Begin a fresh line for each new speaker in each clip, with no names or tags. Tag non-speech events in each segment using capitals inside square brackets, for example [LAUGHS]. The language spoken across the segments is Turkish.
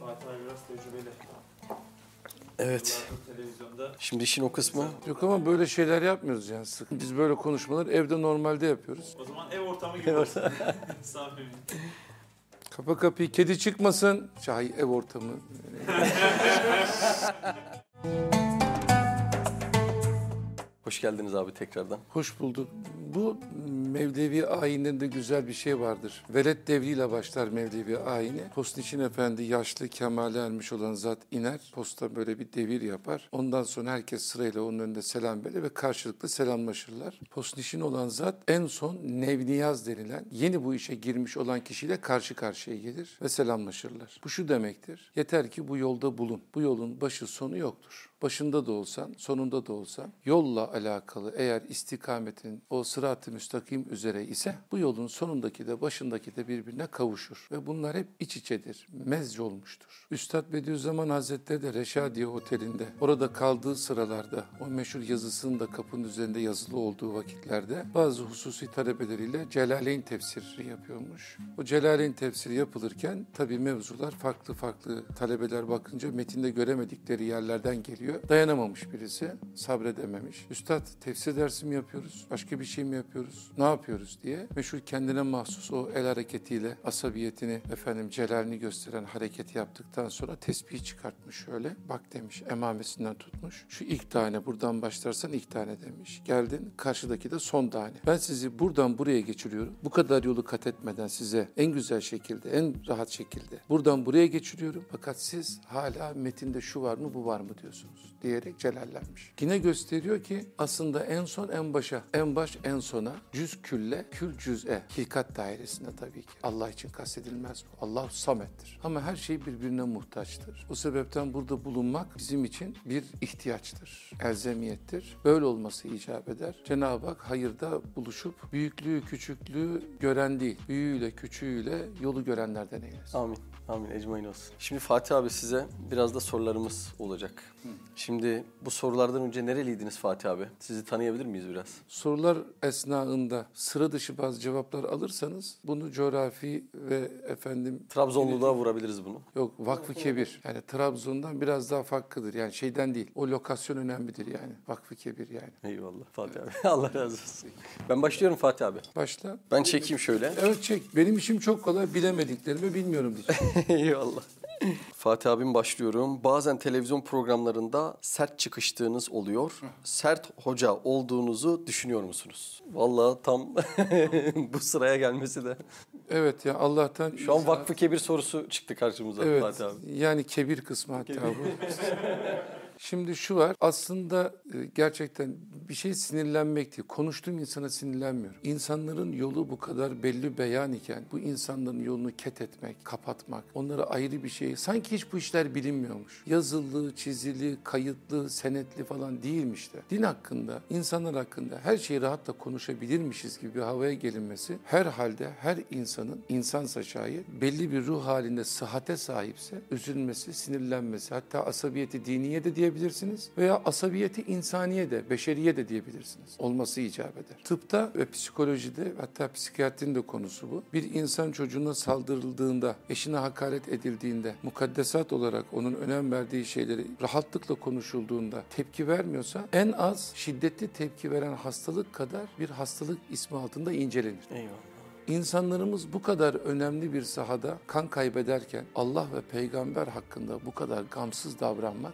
Fatih abi biraz tecrübeli.
Evet.
Televizyonda.
Şimdi işin o kısmı.
Yok ama böyle şeyler yapmıyoruz yani sık. Biz böyle konuşmalar evde normalde yapıyoruz.
O zaman ev ortamı gibi olsun. [LAUGHS] Samimi.
Kapa kapıyı kedi çıkmasın. Şahi ev ortamı.
Hoş geldiniz abi tekrardan.
Hoş bulduk. Bu Mevlevi ayininde güzel bir şey vardır. Velet devriyle başlar Mevlevi ayini. Postniçin Efendi yaşlı kemale ermiş olan zat iner. Posta böyle bir devir yapar. Ondan sonra herkes sırayla onun önünde selam verir ve karşılıklı selamlaşırlar. Postniçin olan zat en son Nevniyaz denilen yeni bu işe girmiş olan kişiyle karşı karşıya gelir ve selamlaşırlar. Bu şu demektir. Yeter ki bu yolda bulun. Bu yolun başı sonu yoktur başında da olsan, sonunda da olsan yolla alakalı eğer istikametin o sırat-ı müstakim üzere ise bu yolun sonundaki de başındaki de birbirine kavuşur. Ve bunlar hep iç içedir, mezc olmuştur. Üstad Bediüzzaman Hazretleri de Reşadiye Oteli'nde orada kaldığı sıralarda o meşhur yazısının da kapının üzerinde yazılı olduğu vakitlerde bazı hususi talebeleriyle Celaleyn tefsiri yapıyormuş. O Celaleyn tefsiri yapılırken tabii mevzular farklı farklı talebeler bakınca metinde göremedikleri yerlerden geliyor. Dayanamamış birisi, sabredememiş. Üstad tefsir dersi mi yapıyoruz, başka bir şey mi yapıyoruz, ne yapıyoruz diye meşhur kendine mahsus o el hareketiyle asabiyetini, efendim celalini gösteren hareketi yaptıktan sonra tesbih çıkartmış şöyle. Bak demiş, emamesinden tutmuş. Şu ilk tane buradan başlarsan ilk tane demiş. Geldin, karşıdaki de son tane. Ben sizi buradan buraya geçiriyorum. Bu kadar yolu kat etmeden size en güzel şekilde, en rahat şekilde buradan buraya geçiriyorum. Fakat siz hala metinde şu var mı, bu var mı diyorsunuz diyerek celallenmiş. Yine gösteriyor ki aslında en son en başa, en baş en sona, cüz külle, kül cüz'e, hikat dairesinde tabii ki. Allah için kastedilmez bu. Allah samettir. Ama her şey birbirine muhtaçtır. O sebepten burada bulunmak bizim için bir ihtiyaçtır, elzemiyettir. Böyle olması icap eder. Cenab-ı Hak hayırda buluşup büyüklüğü, küçüklüğü gören değil, büyüğüyle, küçüğüyle yolu görenlerden eylesin.
Amin. Amin. Ecmain olsun. Şimdi Fatih abi size biraz da sorularımız olacak. Şimdi bu sorulardan önce nereliydiniz Fatih abi? Sizi tanıyabilir miyiz biraz?
Sorular esnasında sıra dışı bazı cevaplar alırsanız bunu coğrafi ve efendim
Trabzonluluğa vurabiliriz bunu.
yok Vakfı Kebir. Yani Trabzon'dan biraz daha farklıdır. Yani şeyden değil. O lokasyon önemlidir yani. Vakfı Kebir yani.
Eyvallah Fatih abi. [LAUGHS] Allah razı olsun. Ben başlıyorum Fatih abi.
Başla.
Ben çekeyim şöyle.
Evet çek. Benim işim çok kolay. Bilemediklerimi bilmiyorum diyeceğim. [LAUGHS] [LAUGHS]
Eyvallah. Fatih abim başlıyorum. Bazen televizyon programlarında sert çıkıştığınız oluyor. Sert hoca olduğunuzu düşünüyor musunuz? Vallahi tam [LAUGHS] bu sıraya gelmesi de.
evet ya Allah'tan
Şu an Vakfı Kebir sorusu çıktı karşımıza
Evet.
Fatih abi.
Yani kebir kısmı hatta bu. Şimdi şu var. Aslında e, gerçekten bir şey sinirlenmek değil. Konuştuğum insana sinirlenmiyorum. İnsanların yolu bu kadar belli beyan iken bu insanların yolunu ket etmek, kapatmak, onlara ayrı bir şey. Sanki hiç bu işler bilinmiyormuş. Yazılı, çizili, kayıtlı, senetli falan değilmiş de. Din hakkında, insanlar hakkında her şeyi rahatla konuşabilirmişiz gibi bir havaya gelinmesi her halde her insanın insansa şayet belli bir ruh halinde sıhhate sahipse üzülmesi, sinirlenmesi hatta asabiyeti diniye de diyebilirsiniz veya asabiyeti insaniye de, beşeriye de diyebilirsiniz. Olması icap eder. Tıpta ve psikolojide hatta psikiyatrinin de konusu bu. Bir insan çocuğuna saldırıldığında, eşine hakaret edildiğinde, mukaddesat olarak onun önem verdiği şeyleri rahatlıkla konuşulduğunda tepki vermiyorsa en az şiddetli tepki veren hastalık kadar bir hastalık ismi altında incelenir.
Eyvallah.
İnsanlarımız bu kadar önemli bir sahada kan kaybederken Allah ve peygamber hakkında bu kadar gamsız davranmak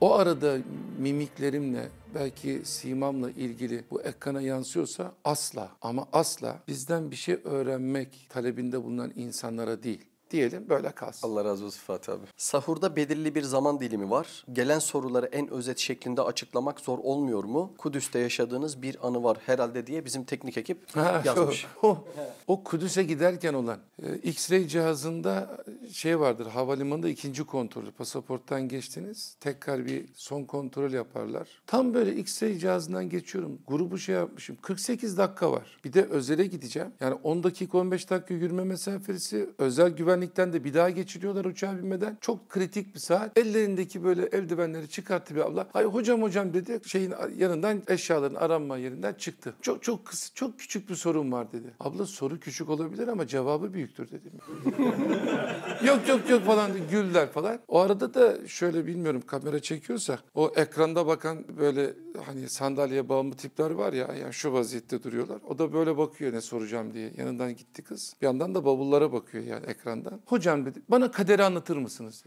o arada mimiklerimle belki simamla ilgili bu ekrana yansıyorsa asla ama asla bizden bir şey öğrenmek talebinde bulunan insanlara değil. Diyelim böyle kalsın.
Allah razı olsun Fatih abi. Sahurda belirli bir zaman dilimi var. Gelen soruları en özet şeklinde açıklamak zor olmuyor mu? Kudüs'te yaşadığınız bir anı var herhalde diye bizim teknik ekip [LAUGHS]
Ha,
yazmış.
O, o, o Kudüs'e giderken olan e, X-ray cihazında şey vardır havalimanında ikinci kontrolü pasaporttan geçtiniz tekrar bir son kontrol yaparlar. Tam böyle X-ray cihazından geçiyorum grubu şey yapmışım 48 dakika var bir de özele gideceğim yani 10 dakika 15 dakika yürüme mesafesi özel güvenlik güvenlikten de bir daha geçiriyorlar uçağa binmeden. Çok kritik bir saat. Ellerindeki böyle eldivenleri çıkarttı bir abla. Ay hocam hocam dedi. Şeyin yanından eşyaların aranma yerinden çıktı. Çok çok kısa, çok küçük bir sorun var dedi. Abla soru küçük olabilir ama cevabı büyüktür dedim. [LAUGHS] yok yok yok falan diye güldüler falan. O arada da şöyle bilmiyorum kamera çekiyorsa o ekranda bakan böyle hani sandalyeye bağımlı tipler var ya yani şu vaziyette duruyorlar. O da böyle bakıyor ne soracağım diye. Yanından gitti kız. Bir yandan da bavullara bakıyor yani ekrandan. Hocam dedi bana kaderi anlatır mısınız?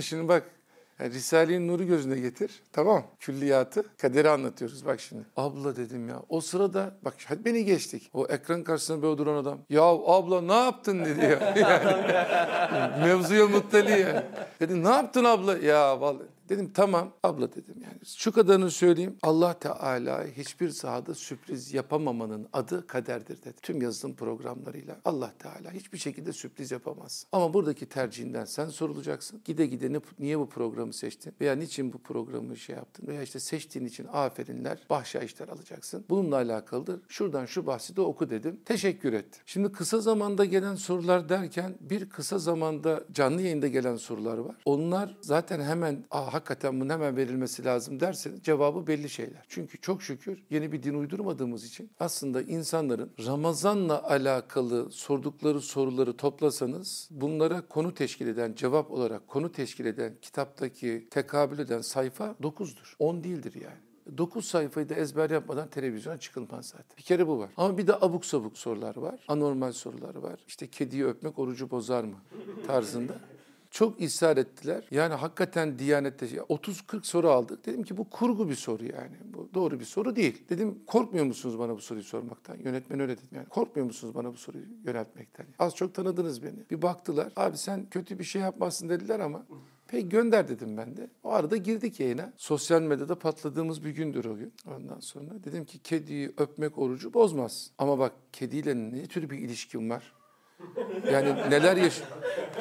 Şimdi bak yani Risale-i Nur'u gözüne getir. Tamam. Külliyatı, kaderi anlatıyoruz bak şimdi. Abla dedim ya. O sırada bak hadi beni geçtik. O ekran karşısında böyle duran adam. Ya abla ne yaptın dedi ya. [LAUGHS] Yani, mevzuya muttali ya. Dedi ne yaptın abla? Ya vallahi Dedim tamam abla dedim yani şu kadarını söyleyeyim. Allah Teala hiçbir sahada sürpriz yapamamanın adı kaderdir dedi. Tüm yazılım programlarıyla Allah Teala hiçbir şekilde sürpriz yapamaz. Ama buradaki tercihinden sen sorulacaksın. Gide gide ne, niye bu programı seçtin? Veya niçin bu programı şey yaptın? Veya işte seçtiğin için aferinler, bahşişler alacaksın. Bununla alakalıdır. Şuradan şu bahsi de oku dedim. Teşekkür ettim. Şimdi kısa zamanda gelen sorular derken bir kısa zamanda canlı yayında gelen sorular var. Onlar zaten hemen Aa, hakikaten bunun hemen verilmesi lazım derseniz cevabı belli şeyler. Çünkü çok şükür yeni bir din uydurmadığımız için aslında insanların Ramazan'la alakalı sordukları soruları toplasanız bunlara konu teşkil eden, cevap olarak konu teşkil eden kitaptaki tekabül eden sayfa 9'dur. 10 değildir yani. 9 sayfayı da ezber yapmadan televizyona çıkılmaz zaten. Bir kere bu var. Ama bir de abuk sabuk sorular var. Anormal sorular var. İşte kediyi öpmek orucu bozar mı tarzında. Çok ısrar ettiler. Yani hakikaten Diyanet'te 30-40 soru aldık. Dedim ki bu kurgu bir soru yani. Bu doğru bir soru değil. Dedim korkmuyor musunuz bana bu soruyu sormaktan? Yönetmen öyle dedim yani. Korkmuyor musunuz bana bu soruyu yöneltmekten? Az çok tanıdınız beni. Bir baktılar. Abi sen kötü bir şey yapmazsın dediler ama Peki gönder dedim ben de. O arada girdik yayına. Sosyal medyada patladığımız bir gündür o gün. Ondan sonra dedim ki kediyi öpmek orucu bozmaz. Ama bak kediyle ne tür bir ilişkin var? Yani neler yaş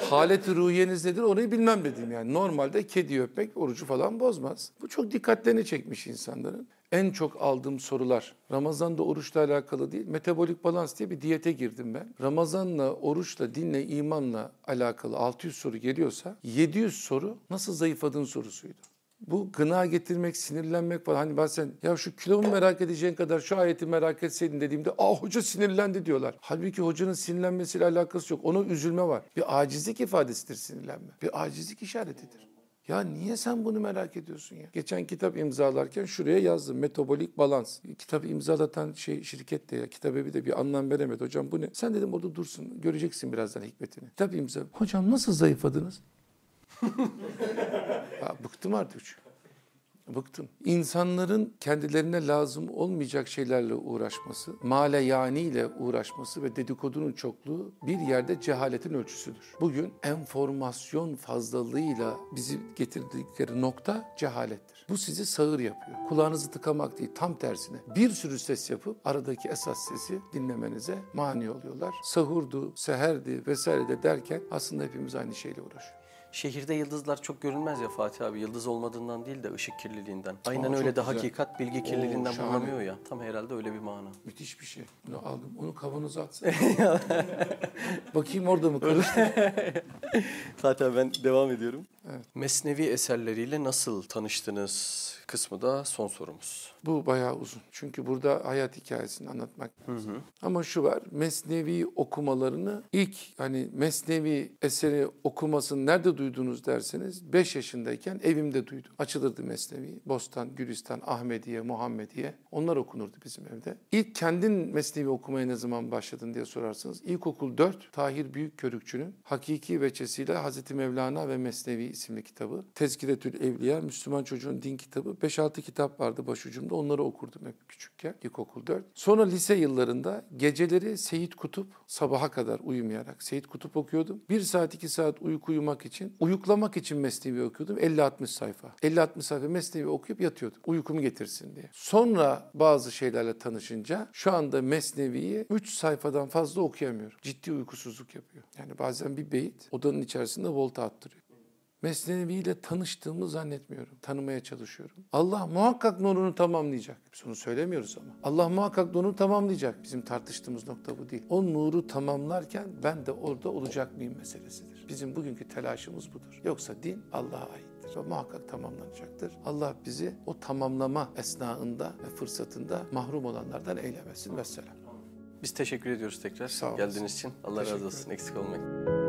haleti ruhiyeniz nedir onu bilmem dedim yani. Normalde kedi öpmek orucu falan bozmaz. Bu çok dikkatlerini çekmiş insanların. En çok aldığım sorular Ramazan'da oruçla alakalı değil, metabolik balans diye bir diyete girdim ben. Ramazan'la, oruçla, dinle, imanla alakalı 600 soru geliyorsa 700 soru nasıl zayıfladığın sorusuydu. Bu gına getirmek, sinirlenmek falan. Hani bazen ya şu kilomu merak edeceğin kadar şu ayeti merak etseydin dediğimde aa hoca sinirlendi diyorlar. Halbuki hocanın sinirlenmesiyle alakası yok. Onun üzülme var. Bir acizlik ifadesidir sinirlenme. Bir acizlik işaretidir. Ya niye sen bunu merak ediyorsun ya? Geçen kitap imzalarken şuraya yazdım. Metabolik balans. Kitabı imzalatan şey şirket de ya. Kitabı bir de bir anlam veremedi. Hocam bu ne? Sen dedim orada dursun. Göreceksin birazdan hikmetini. Kitap imza. Hocam nasıl zayıfladınız? [LAUGHS] ya, bıktım artık. Bıktım. İnsanların kendilerine lazım olmayacak şeylerle uğraşması, male yani ile uğraşması ve dedikodunun çokluğu bir yerde cehaletin ölçüsüdür. Bugün enformasyon fazlalığıyla bizi getirdikleri nokta cehalettir. Bu sizi sağır yapıyor. Kulağınızı tıkamak değil, tam tersine. Bir sürü ses yapıp aradaki esas sesi dinlemenize mani oluyorlar. Sahurdu, seherdi vesaire de derken aslında hepimiz aynı şeyle uğraşıyoruz.
Şehirde yıldızlar çok görünmez ya Fatih abi. Yıldız olmadığından değil de ışık kirliliğinden. Aynen
Aa,
öyle de
güzel.
hakikat bilgi kirliliğinden
şahane.
bulunamıyor ya. Tam herhalde öyle bir mana.
Müthiş bir şey. Bunu aldım. Onu kavanoza atsana. [LAUGHS] Bakayım orada mı karıştı? [LAUGHS]
Fatih abi ben devam ediyorum. Mesnevi eserleriyle nasıl tanıştınız kısmı da son sorumuz.
Bu bayağı uzun. Çünkü burada hayat hikayesini anlatmak lazım. Ama şu var. Mesnevi okumalarını ilk hani Mesnevi eseri okumasını nerede duydunuz derseniz 5 yaşındayken evimde duydum. Açılırdı Mesnevi. Bostan, Gülistan, Ahmediye, Muhammediye. Onlar okunurdu bizim evde. İlk kendin Mesnevi okumaya ne zaman başladın diye sorarsınız. İlkokul 4 Tahir Büyükkörükçü'nün Hakiki Veçesiyle Hazreti Mevlana ve Mesnevi isimli kitabı. Tezkiretül Evliya, Müslüman çocuğun din kitabı. 5-6 kitap vardı başucumda. Onları okurdum hep küçükken. İlkokul 4. Sonra lise yıllarında geceleri Seyit Kutup sabaha kadar uyumayarak Seyit Kutup okuyordum. 1 saat 2 saat uyku uyumak için, uyuklamak için Mesnevi okuyordum. 50-60 sayfa. 50-60 sayfa Mesnevi okuyup yatıyordum. Uykumu getirsin diye. Sonra bazı şeylerle tanışınca şu anda Mesnevi'yi 3 sayfadan fazla okuyamıyorum. Ciddi uykusuzluk yapıyor. Yani bazen bir beyit odanın içerisinde volta attırıyor. Mesnevi ile tanıştığımı zannetmiyorum. Tanımaya çalışıyorum. Allah muhakkak nurunu tamamlayacak. Biz onu söylemiyoruz ama. Allah muhakkak nurunu tamamlayacak. Bizim tartıştığımız nokta bu değil. O nuru tamamlarken ben de orada olacak mıyım meselesidir. Bizim bugünkü telaşımız budur. Yoksa din Allah'a aittir. O muhakkak tamamlanacaktır. Allah bizi o tamamlama esnasında ve fırsatında mahrum olanlardan eylemesin. Vesselam.
Biz teşekkür ediyoruz tekrar
Sağ
geldiğiniz için. Allah
Teşekkür
razı olsun. Eksik olmayın.